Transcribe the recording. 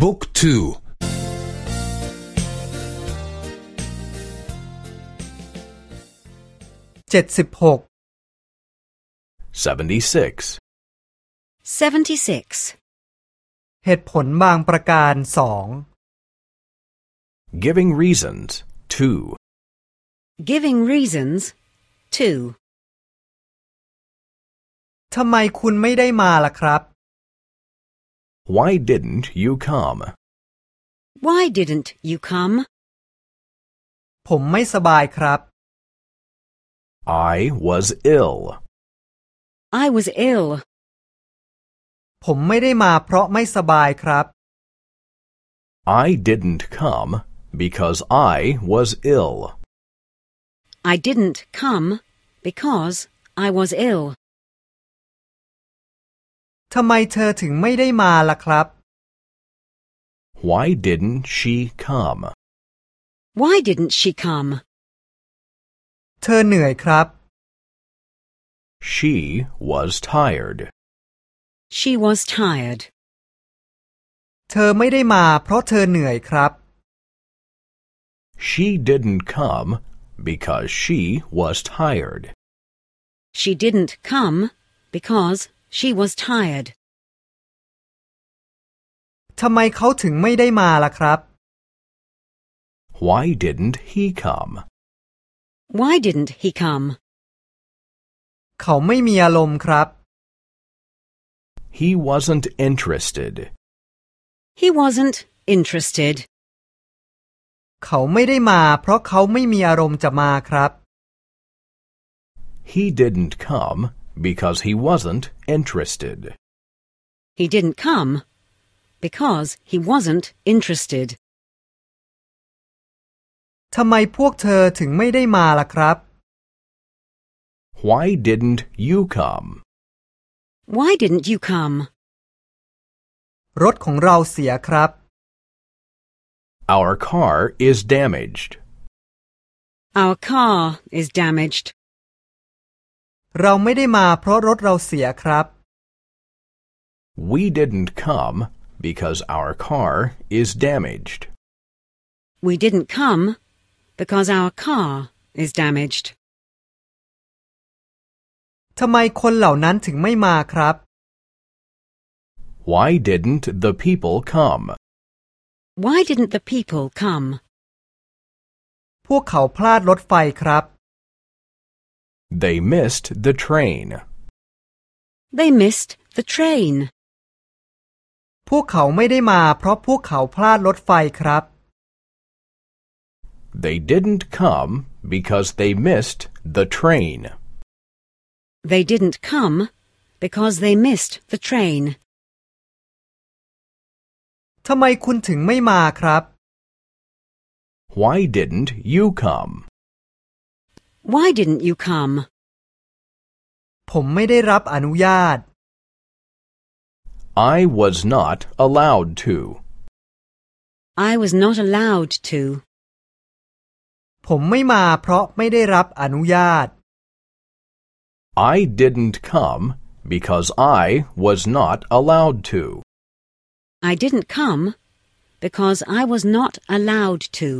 บุ๊กทูเจ็ดสิบหก 76. 76. เหตุผลบางประการสอง Giving reasons. 2. Giving reasons. 2. ทำไมคุณไม่ได้มาล่ะครับ Why didn't you come? Why didn't you come? ผมไม่สบายครับ I was ill. I was ill. ผมไม่ได้มาเพราะไม่สบายครับ I didn't come because I was ill. I didn't come because I was ill. ทำไมเธอถึงไม่ได้มาล่ะครับ Why didn't she come? Why didn't she come? เธอเหนื่อยครับ She was tired. She was tired. เธอไม่ได้มาเพราะเธอเหนื่อยครับ She didn't come because she was tired. She didn't come because she was tired. ทำไมเขาถึงไม่ได้มาล่ะครับ Why didn't he come? Why didn't he come? เขาไม่มีอารมณ์ครับ He wasn't interested. He wasn't interested. เขาไม่ได้มาเพราะเขาไม่มีอารมณ์จะมาครับ He didn't come because he wasn't interested. He didn't come because he wasn't interested. ทำไมพวกเธอถึงไม่ได้มาล่ะครับ Why didn't you come? Why didn't you come? รถของเราเสียครับ Our car is damaged. Our car is damaged. เราไม่ได้มาเพราะรถเราเสียครับ We didn't come because our car is damaged. We didn't come because our car is damaged. ทำไมคนเหล่านั้นถึงไม่มาครับ Why didn't the people come? Why didn't the people come? พวกเขาพลาดรถไฟครับ They missed the train. They missed the train. พวกเขาไม่ได้มาเพราะพวกเขาพลาดรถไฟครับ They didn't come because they missed the train. They didn't come because they missed the train. ทำไมคุณถึงไม่มาครับ Why didn't you come? Why didn't you come? ผมไม่ได้รับอนุญาต I was not allowed to. I was not allowed to. ผมไม่มาเพราะไม่ได้รับอนุญาต I didn't come because I was not allowed to. I didn't come because I was not allowed to.